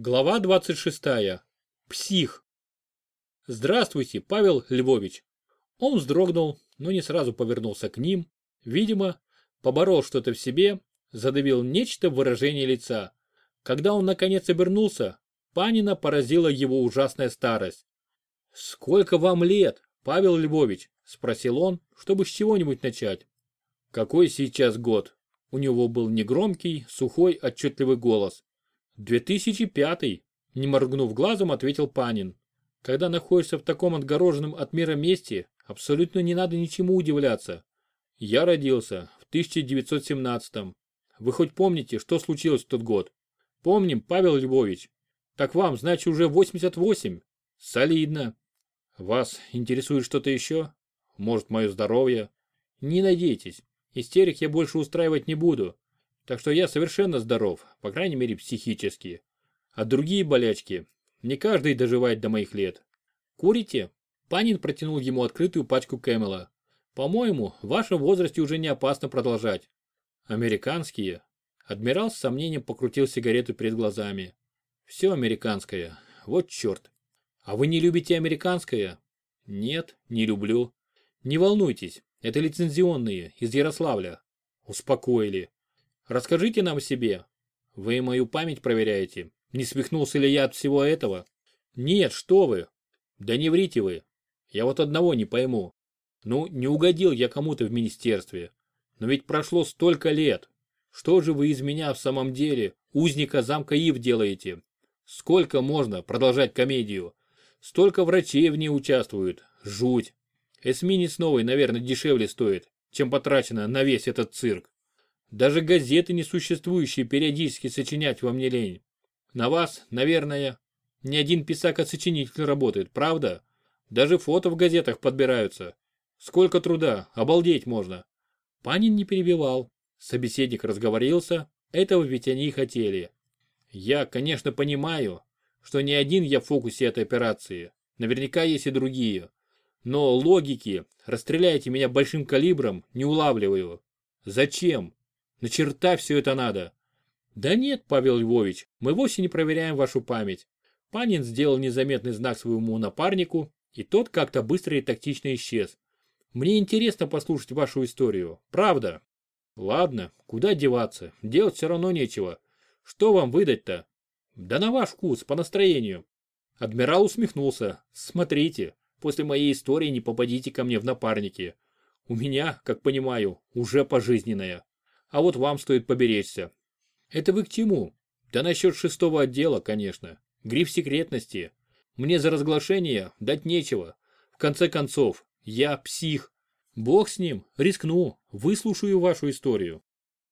Глава 26. Псих. Здравствуйте, Павел Львович. Он вздрогнул, но не сразу повернулся к ним. Видимо, поборол что-то в себе, задавил нечто в выражении лица. Когда он наконец обернулся, Панина поразила его ужасная старость. «Сколько вам лет, Павел Львович?» – спросил он, чтобы с чего-нибудь начать. «Какой сейчас год?» У него был негромкий, сухой, отчетливый голос. 2005 не моргнув глазом, ответил Панин. Когда находишься в таком отгороженном от мира месте, абсолютно не надо ничему удивляться. Я родился в 1917 -м. Вы хоть помните, что случилось в тот год? Помним, Павел Львович. Так вам, значит, уже 88. Солидно. Вас интересует что-то еще? Может, мое здоровье? Не надейтесь. Истерик я больше устраивать не буду. Так что я совершенно здоров, по крайней мере психически. А другие болячки, не каждый доживает до моих лет. Курите? Панин протянул ему открытую пачку Кэмела. По-моему, в вашем возрасте уже не опасно продолжать. Американские? Адмирал с сомнением покрутил сигарету перед глазами. Все американское. Вот черт. А вы не любите американское? Нет, не люблю. Не волнуйтесь, это лицензионные, из Ярославля. Успокоили. Расскажите нам себе. Вы мою память проверяете. Не свихнулся ли я от всего этого? Нет, что вы. Да не врите вы. Я вот одного не пойму. Ну, не угодил я кому-то в министерстве. Но ведь прошло столько лет. Что же вы из меня в самом деле, узника замка Ив делаете? Сколько можно продолжать комедию? Столько врачей в ней участвуют. Жуть. Эсминец новый, наверное, дешевле стоит, чем потрачено на весь этот цирк. Даже газеты несуществующие периодически сочинять вам не лень. На вас, наверное, ни один писак-сочинитель работает, правда? Даже фото в газетах подбираются. Сколько труда, обалдеть можно. Панин не перебивал. Собеседник разговорился, этого ведь они и хотели. Я, конечно, понимаю, что не один я в фокусе этой операции. Наверняка есть и другие. Но логики, расстреляйте меня большим калибром, не улавливаю. Зачем? На черта все это надо. Да нет, Павел Львович, мы вовсе не проверяем вашу память. Панин сделал незаметный знак своему напарнику, и тот как-то быстро и тактично исчез. Мне интересно послушать вашу историю, правда? Ладно, куда деваться, делать все равно нечего. Что вам выдать-то? Да на ваш вкус, по настроению. Адмирал усмехнулся. Смотрите, после моей истории не попадите ко мне в напарники. У меня, как понимаю, уже пожизненная. А вот вам стоит поберечься. Это вы к чему? Да насчет шестого отдела, конечно. Гриф секретности. Мне за разглашение дать нечего. В конце концов, я псих. Бог с ним, рискну, выслушаю вашу историю.